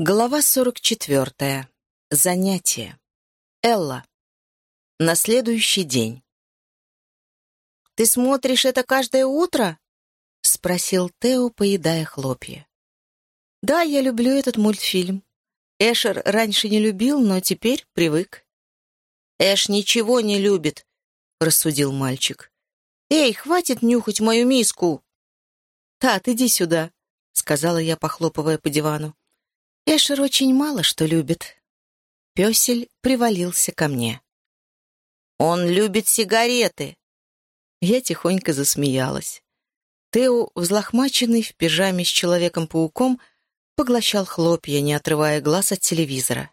Глава 44. Занятие. Элла. На следующий день. «Ты смотришь это каждое утро?» — спросил Тео, поедая хлопья. «Да, я люблю этот мультфильм. Эшер раньше не любил, но теперь привык». «Эш ничего не любит», — рассудил мальчик. «Эй, хватит нюхать мою миску!» «Тат, иди сюда», — сказала я, похлопывая по дивану. Эшер очень мало что любит. Песель привалился ко мне. «Он любит сигареты!» Я тихонько засмеялась. Тео, взлохмаченный в пижаме с Человеком-пауком, поглощал хлопья, не отрывая глаз от телевизора.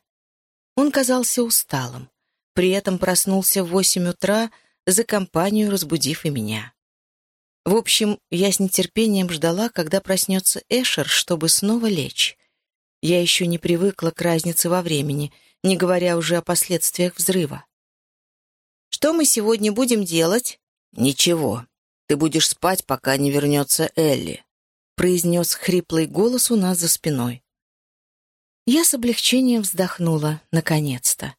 Он казался усталым, при этом проснулся в восемь утра, за компанию разбудив и меня. В общем, я с нетерпением ждала, когда проснется Эшер, чтобы снова лечь. Я еще не привыкла к разнице во времени, не говоря уже о последствиях взрыва. «Что мы сегодня будем делать?» «Ничего. Ты будешь спать, пока не вернется Элли», — произнес хриплый голос у нас за спиной. Я с облегчением вздохнула, наконец-то.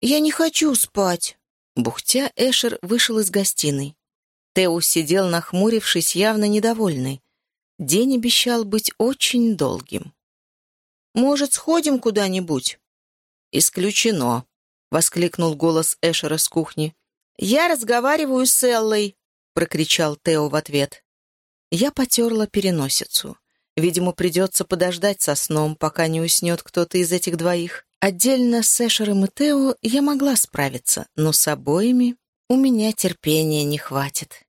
«Я не хочу спать!» Бухтя, Эшер вышел из гостиной. Тео сидел, нахмурившись, явно недовольный. День обещал быть очень долгим. Может, сходим куда-нибудь?» «Исключено», — воскликнул голос Эшера с кухни. «Я разговариваю с Эллой», — прокричал Тео в ответ. Я потерла переносицу. Видимо, придется подождать со сном, пока не уснет кто-то из этих двоих. Отдельно с Эшером и Тео я могла справиться, но с обоими у меня терпения не хватит.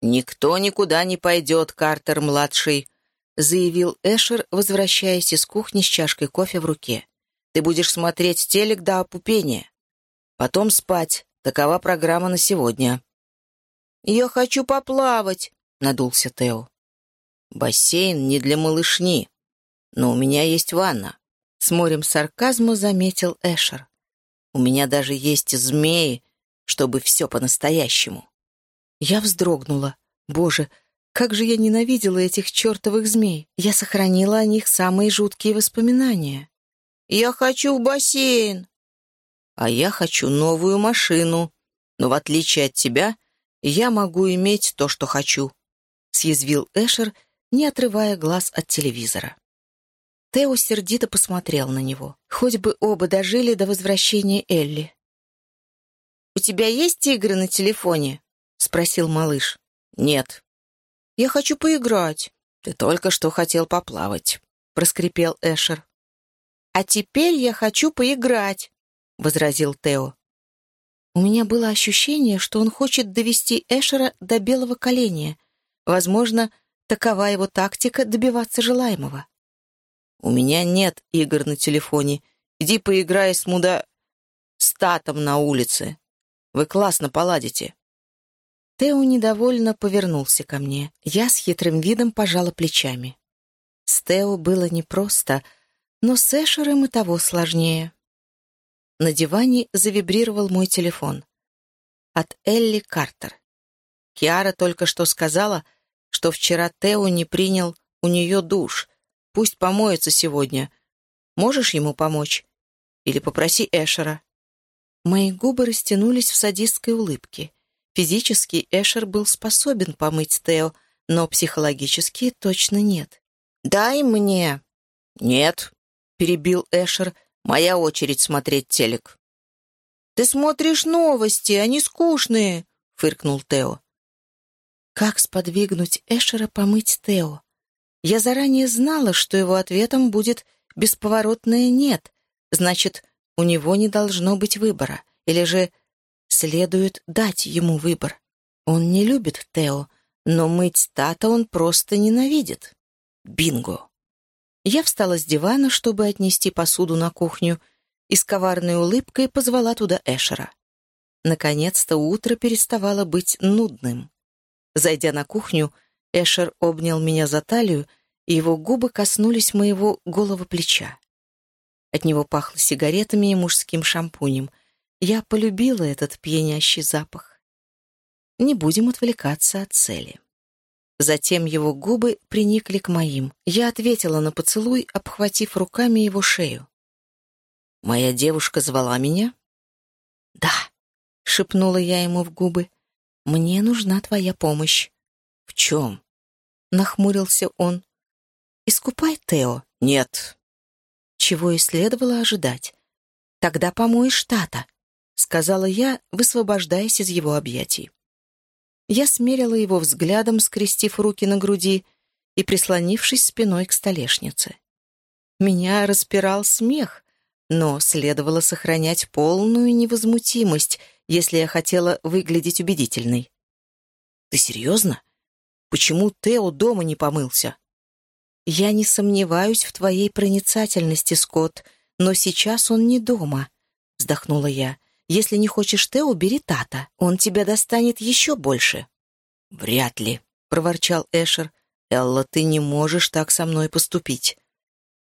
«Никто никуда не пойдет, Картер-младший», заявил Эшер, возвращаясь из кухни с чашкой кофе в руке. «Ты будешь смотреть телек до опупения. Потом спать. Такова программа на сегодня». «Я хочу поплавать», — надулся Тео. «Бассейн не для малышни, но у меня есть ванна», — с морем сарказма заметил Эшер. «У меня даже есть змеи, чтобы все по-настоящему». Я вздрогнула. Боже, как же я ненавидела этих чертовых змей. Я сохранила о них самые жуткие воспоминания. «Я хочу в бассейн!» «А я хочу новую машину. Но в отличие от тебя, я могу иметь то, что хочу», — съязвил Эшер, не отрывая глаз от телевизора. Тео сердито посмотрел на него. Хоть бы оба дожили до возвращения Элли. «У тебя есть игры на телефоне?» — спросил малыш. «Нет», я хочу поиграть». «Ты только что хотел поплавать», — проскрипел Эшер. «А теперь я хочу поиграть», — возразил Тео. У меня было ощущение, что он хочет довести Эшера до белого коленя. Возможно, такова его тактика добиваться желаемого. «У меня нет игр на телефоне. Иди поиграй с муда... статом на улице. Вы классно поладите». Тео недовольно повернулся ко мне. Я с хитрым видом пожала плечами. С Тео было непросто, но с Эшером и того сложнее. На диване завибрировал мой телефон. От Элли Картер. Киара только что сказала, что вчера Тео не принял у нее душ. Пусть помоется сегодня. Можешь ему помочь? Или попроси Эшера. Мои губы растянулись в садистской улыбке. Физически Эшер был способен помыть Тео, но психологически точно нет. «Дай мне!» «Нет», — перебил Эшер, — «моя очередь смотреть телек». «Ты смотришь новости, они скучные», — фыркнул Тео. Как сподвигнуть Эшера помыть Тео? Я заранее знала, что его ответом будет бесповоротное «нет», значит, у него не должно быть выбора, или же Следует дать ему выбор. Он не любит Тео, но мыть Тата он просто ненавидит. Бинго! Я встала с дивана, чтобы отнести посуду на кухню, и с коварной улыбкой позвала туда Эшера. Наконец-то утро переставало быть нудным. Зайдя на кухню, Эшер обнял меня за талию, и его губы коснулись моего голого плеча. От него пахло сигаретами и мужским шампунем, я полюбила этот пьянящий запах. Не будем отвлекаться от цели. Затем его губы приникли к моим. Я ответила на поцелуй, обхватив руками его шею. «Моя девушка звала меня?» «Да», — шепнула я ему в губы. «Мне нужна твоя помощь». «В чем?» — нахмурился он. «Искупай Тео». «Нет». Чего и следовало ожидать. «Тогда помоешь Тата», — сказала я, высвобождаясь из его объятий. Я смерила его взглядом, скрестив руки на груди и прислонившись спиной к столешнице. Меня распирал смех, но следовало сохранять полную невозмутимость, если я хотела выглядеть убедительной. «Ты серьезно? Почему Тео дома не помылся?» «Я не сомневаюсь в твоей проницательности, Скотт, но сейчас он не дома», — вздохнула я. Если не хочешь Тео, бери Тата. Он тебя достанет еще больше». «Вряд ли», — проворчал Эшер. «Элла, ты не можешь так со мной поступить».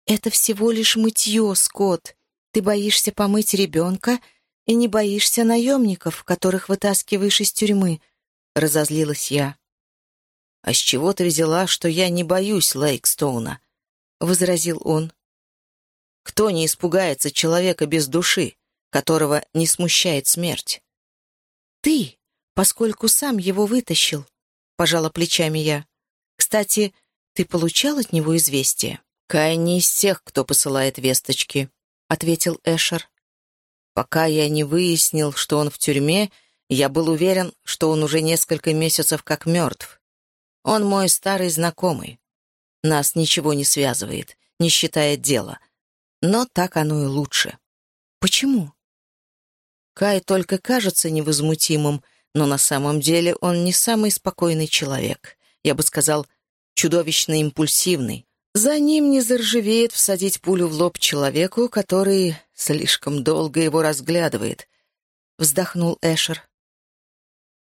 «Это всего лишь мытье, Скотт. Ты боишься помыть ребенка и не боишься наемников, которых вытаскиваешь из тюрьмы», — разозлилась я. «А с чего ты взяла, что я не боюсь Лейкстоуна?» — возразил он. «Кто не испугается человека без души? Которого не смущает смерть. «Ты, поскольку сам его вытащил», — пожала плечами я. «Кстати, ты получал от него известие?» «Кай не из тех, кто посылает весточки», — ответил Эшер. «Пока я не выяснил, что он в тюрьме, я был уверен, что он уже несколько месяцев как мертв. Он мой старый знакомый. Нас ничего не связывает, не считая дела. Но так оно и лучше». «Почему?» Кай только кажется невозмутимым, но на самом деле он не самый спокойный человек. Я бы сказал, чудовищно импульсивный. За ним не заржавеет всадить пулю в лоб человеку, который слишком долго его разглядывает. Вздохнул Эшер.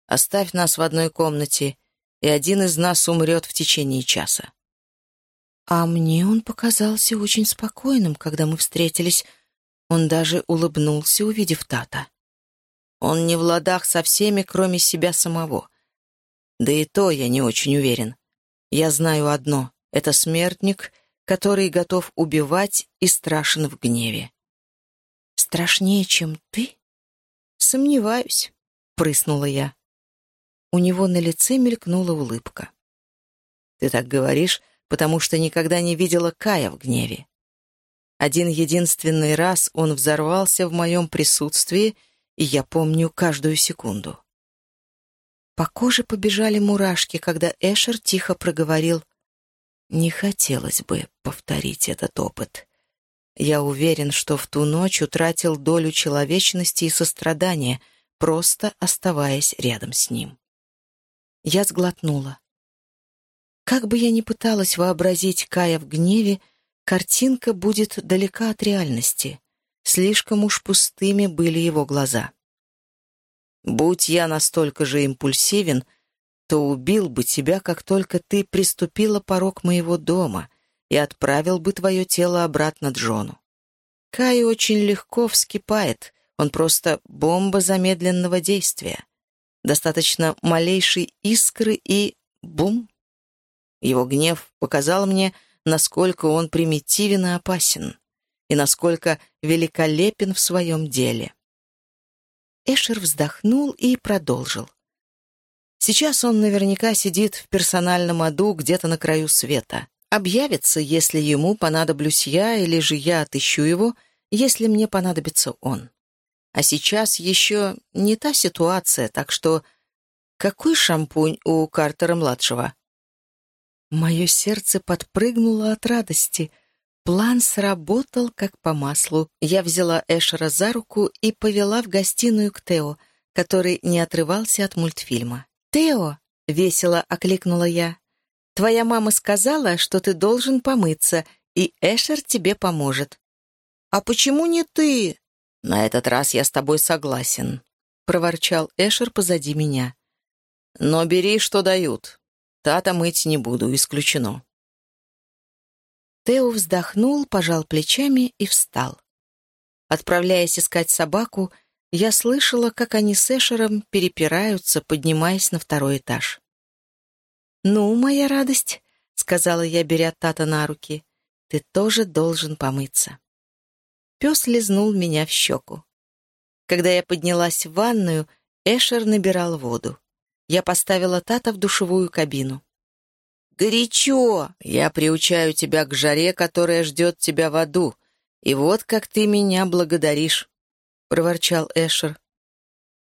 «Оставь нас в одной комнате, и один из нас умрет в течение часа». А мне он показался очень спокойным, когда мы встретились. Он даже улыбнулся, увидев Тата. Он не в ладах со всеми, кроме себя самого. Да и то я не очень уверен. Я знаю одно — это смертник, который готов убивать и страшен в гневе. «Страшнее, чем ты?» «Сомневаюсь», — прыснула я. У него на лице мелькнула улыбка. «Ты так говоришь, потому что никогда не видела Кая в гневе. Один единственный раз он взорвался в моем присутствии — и я помню каждую секунду. По коже побежали мурашки, когда Эшер тихо проговорил «Не хотелось бы повторить этот опыт. Я уверен, что в ту ночь утратил долю человечности и сострадания, просто оставаясь рядом с ним». Я сглотнула. Как бы я ни пыталась вообразить Кая в гневе, картинка будет далека от реальности. Слишком уж пустыми были его глаза. «Будь я настолько же импульсивен, то убил бы тебя, как только ты приступила порог моего дома и отправил бы твое тело обратно Джону. Кай очень легко вскипает, он просто бомба замедленного действия. Достаточно малейшей искры и бум. Его гнев показал мне, насколько он примитивен и опасен и насколько великолепен в своем деле. Эшер вздохнул и продолжил. Сейчас он наверняка сидит в персональном аду где-то на краю света. Объявится, если ему понадоблюсь я, или же я отыщу его, если мне понадобится он. А сейчас еще не та ситуация, так что... Какой шампунь у Картера-младшего? Мое сердце подпрыгнуло от радости — План сработал как по маслу. Я взяла Эшера за руку и повела в гостиную к Тео, который не отрывался от мультфильма. «Тео!» — весело окликнула я. «Твоя мама сказала, что ты должен помыться, и Эшер тебе поможет». «А почему не ты?» «На этот раз я с тобой согласен», — проворчал Эшер позади меня. «Но бери, что дают. Тата мыть не буду, исключено». Тео вздохнул, пожал плечами и встал. Отправляясь искать собаку, я слышала, как они с Эшером перепираются, поднимаясь на второй этаж. «Ну, моя радость», — сказала я, беря Тата на руки, — «ты тоже должен помыться». Пес лизнул меня в щеку. Когда я поднялась в ванную, Эшер набирал воду. Я поставила Тата в душевую кабину. «Горячо! Я приучаю тебя к жаре, которая ждет тебя в аду, и вот как ты меня благодаришь», — проворчал Эшер.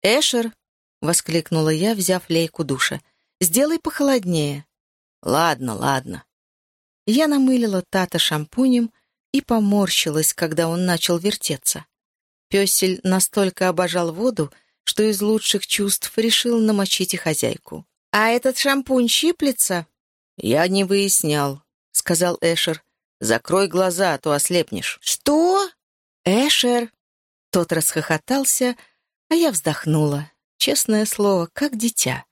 «Эшер!» — воскликнула я, взяв лейку душа. «Сделай похолоднее». «Ладно, ладно». Я намылила Тата шампунем и поморщилась, когда он начал вертеться. Песель настолько обожал воду, что из лучших чувств решил намочить и хозяйку. «А этот шампунь щиплется?» «Я не выяснял», — сказал Эшер. «Закрой глаза, а то ослепнешь». «Что?» «Эшер!» Тот расхохотался, а я вздохнула. Честное слово, как дитя.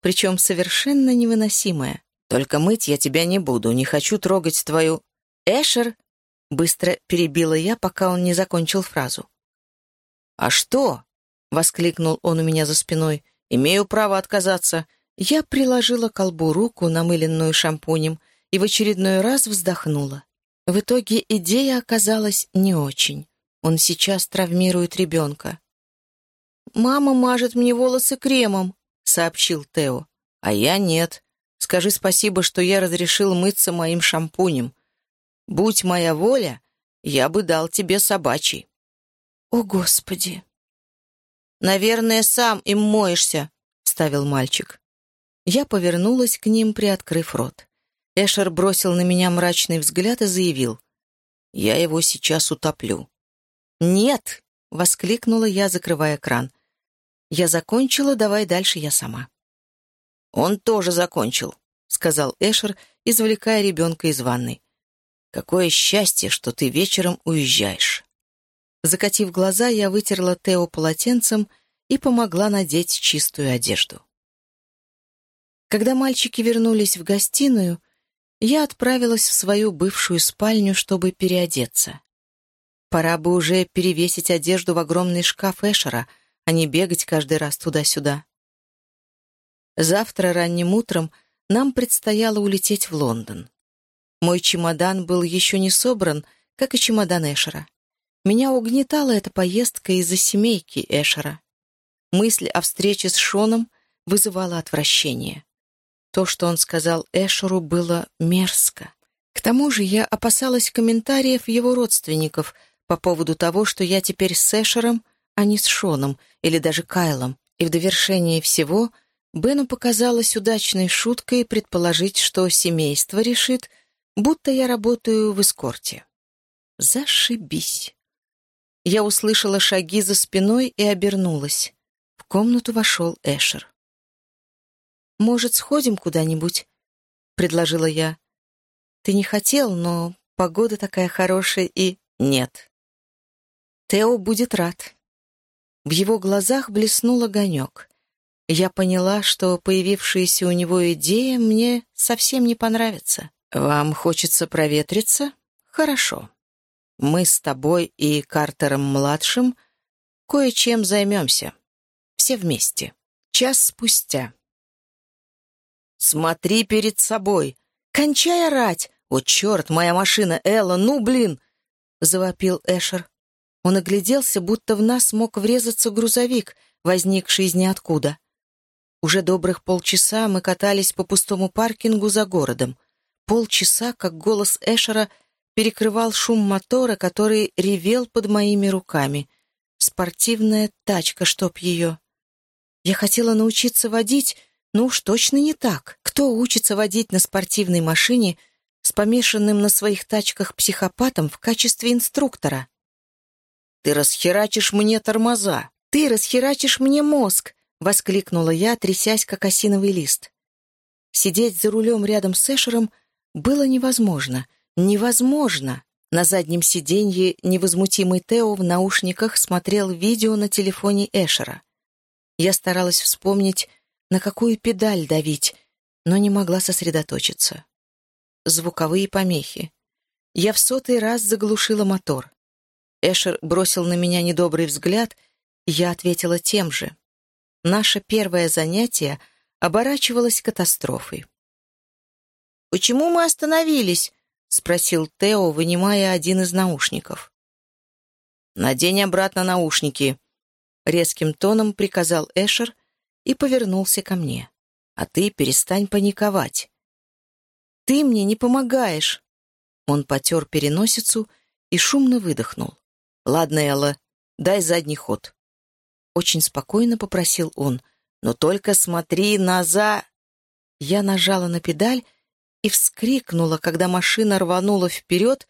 Причем совершенно невыносимое. «Только мыть я тебя не буду, не хочу трогать твою...» «Эшер!» — быстро перебила я, пока он не закончил фразу. «А что?» — воскликнул он у меня за спиной. «Имею право отказаться. Я приложила колбу руку, намыленную шампунем, и в очередной раз вздохнула. В итоге идея оказалась не очень. Он сейчас травмирует ребенка. «Мама мажет мне волосы кремом», — сообщил Тео. «А я нет. Скажи спасибо, что я разрешил мыться моим шампунем. Будь моя воля, я бы дал тебе собачий». «О, Господи!» «Наверное, сам им моешься», — вставил мальчик. Я повернулась к ним, приоткрыв рот. Эшер бросил на меня мрачный взгляд и заявил. «Я его сейчас утоплю». «Нет!» — воскликнула я, закрывая кран. «Я закончила, давай дальше я сама». «Он тоже закончил», — сказал Эшер, извлекая ребенка из ванной. «Какое счастье, что ты вечером уезжаешь». Закатив глаза, я вытерла Тео полотенцем и помогла надеть чистую одежду. Когда мальчики вернулись в гостиную, я отправилась в свою бывшую спальню, чтобы переодеться. Пора бы уже перевесить одежду в огромный шкаф Эшера, а не бегать каждый раз туда-сюда. Завтра ранним утром нам предстояло улететь в Лондон. Мой чемодан был еще не собран, как и чемодан Эшера. Меня угнетала эта поездка из-за семейки Эшера. Мысль о встрече с Шоном вызывала отвращение. То, что он сказал Эшеру, было мерзко. К тому же я опасалась комментариев его родственников по поводу того, что я теперь с Эшером, а не с Шоном или даже Кайлом. И в довершение всего Бену показалось удачной шуткой предположить, что семейство решит, будто я работаю в эскорте. Зашибись. Я услышала шаги за спиной и обернулась. В комнату вошел Эшер. «Может, сходим куда-нибудь?» — предложила я. «Ты не хотел, но погода такая хорошая и...» «Нет». Тео будет рад. В его глазах блеснул огонек. Я поняла, что появившаяся у него идея мне совсем не понравится. «Вам хочется проветриться? Хорошо. Мы с тобой и Картером-младшим кое-чем займемся. Все вместе. Час спустя. «Смотри перед собой! Кончай орать! О, черт, моя машина, Элла, ну, блин!» — завопил Эшер. Он огляделся, будто в нас мог врезаться грузовик, возникший из ниоткуда. Уже добрых полчаса мы катались по пустому паркингу за городом. Полчаса, как голос Эшера перекрывал шум мотора, который ревел под моими руками. Спортивная тачка, чтоб ее. Я хотела научиться водить, ну уж точно не так. Кто учится водить на спортивной машине с помешанным на своих тачках психопатом в качестве инструктора? «Ты расхерачишь мне тормоза!» «Ты расхерачишь мне мозг!» — воскликнула я, трясясь, как осиновый лист. Сидеть за рулем рядом с Эшером было невозможно. Невозможно! На заднем сиденье невозмутимый Тео в наушниках смотрел видео на телефоне Эшера. Я старалась вспомнить, на какую педаль давить, но не могла сосредоточиться. Звуковые помехи. Я в сотый раз заглушила мотор. Эшер бросил на меня недобрый взгляд, я ответила тем же. Наше первое занятие оборачивалось катастрофой. почему мы остановились?» — спросил Тео, вынимая один из наушников. «Надень обратно наушники», — резким тоном приказал Эшер и повернулся ко мне. «А ты перестань паниковать». «Ты мне не помогаешь». Он потер переносицу и шумно выдохнул. «Ладно, Элла, дай задний ход». Очень спокойно попросил он. «Но только смотри назад!» Я нажала на педаль и вскрикнула, когда машина рванула вперед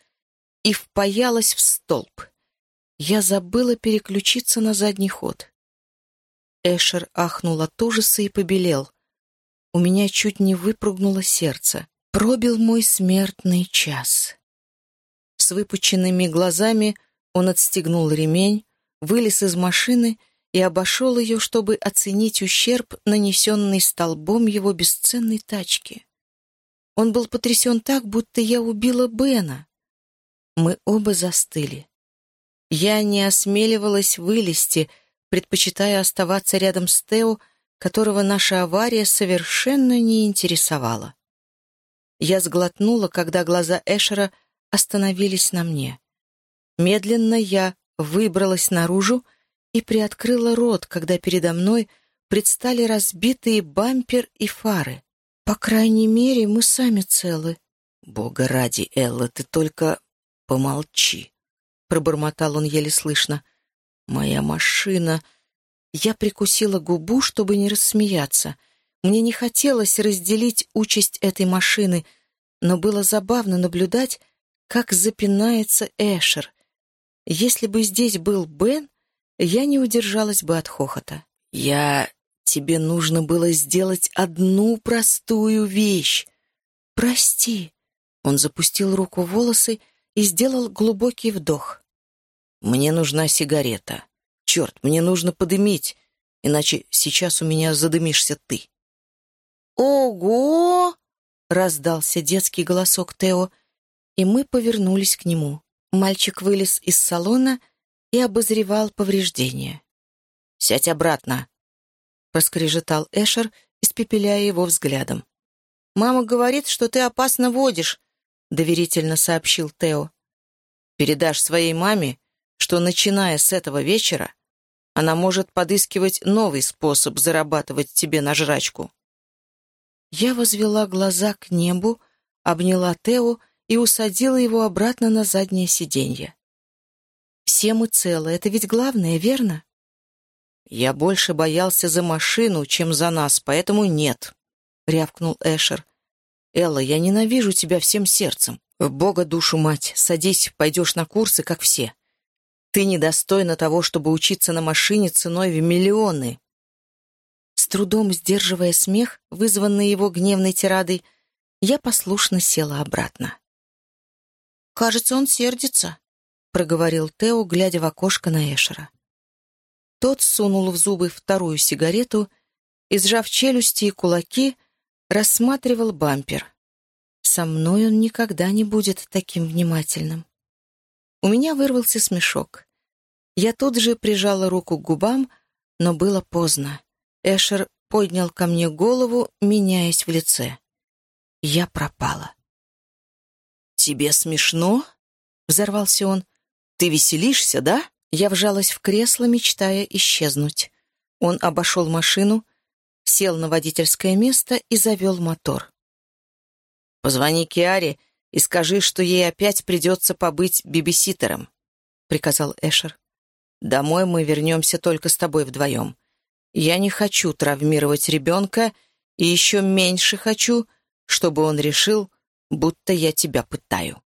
и впаялась в столб. Я забыла переключиться на задний ход. Эшер ахнул от ужаса и побелел. У меня чуть не выпрыгнуло сердце. Пробил мой смертный час. С выпученными глазами он отстегнул ремень, вылез из машины и обошел ее, чтобы оценить ущерб, нанесенный столбом его бесценной тачки. Он был потрясен так, будто я убила Бена. Мы оба застыли. Я не осмеливалась вылезти, предпочитая оставаться рядом с Тео, которого наша авария совершенно не интересовала. Я сглотнула, когда глаза Эшера остановились на мне. Медленно я выбралась наружу и приоткрыла рот, когда передо мной предстали разбитые бампер и фары. По крайней мере, мы сами целы. «Бога ради, Элла, ты только помолчи», — пробормотал он еле слышно. «Моя машина...» Я прикусила губу, чтобы не рассмеяться. Мне не хотелось разделить участь этой машины, но было забавно наблюдать, как запинается Эшер. Если бы здесь был Бен, я не удержалась бы от хохота. «Я... Тебе нужно было сделать одну простую вещь. Прости». Он запустил руку в волосы и сделал глубокий вдох. «Мне нужна сигарета. Черт, мне нужно подымить, иначе сейчас у меня задымишься ты». «Ого!» — раздался детский голосок Тео — и мы повернулись к нему. Мальчик вылез из салона и обозревал повреждения. «Сядь обратно», — проскрежетал Эшер, испепеляя его взглядом. «Мама говорит, что ты опасно водишь», — доверительно сообщил Тео. «Передашь своей маме, что, начиная с этого вечера, она может подыскивать новый способ зарабатывать тебе на жрачку». Я возвела глаза к небу, обняла Тео и усадила его обратно на заднее сиденье. «Все мы целы, это ведь главное, верно?» «Я больше боялся за машину, чем за нас, поэтому нет», — рявкнул Эшер. «Элла, я ненавижу тебя всем сердцем. В Бога душу мать, садись, пойдешь на курсы, как все. Ты недостойна того, чтобы учиться на машине ценой в миллионы». С трудом сдерживая смех, вызванный его гневной тирадой, я послушно села обратно. «Кажется, он сердится», — проговорил Тео, глядя в окошко на Эшера. Тот сунул в зубы вторую сигарету и, сжав челюсти и кулаки, рассматривал бампер. «Со мной он никогда не будет таким внимательным». У меня вырвался смешок. Я тут же прижала руку к губам, но было поздно. Эшер поднял ко мне голову, меняясь в лице. Я пропала. «Тебе смешно?» — взорвался он. «Ты веселишься, да?» Я вжалась в кресло, мечтая исчезнуть. Он обошел машину, сел на водительское место и завел мотор. «Позвони Киаре и скажи, что ей опять придется побыть бибиситером», — приказал Эшер. «Домой мы вернемся только с тобой вдвоем. Я не хочу травмировать ребенка и еще меньше хочу, чтобы он решил, будто я тебя пытаю.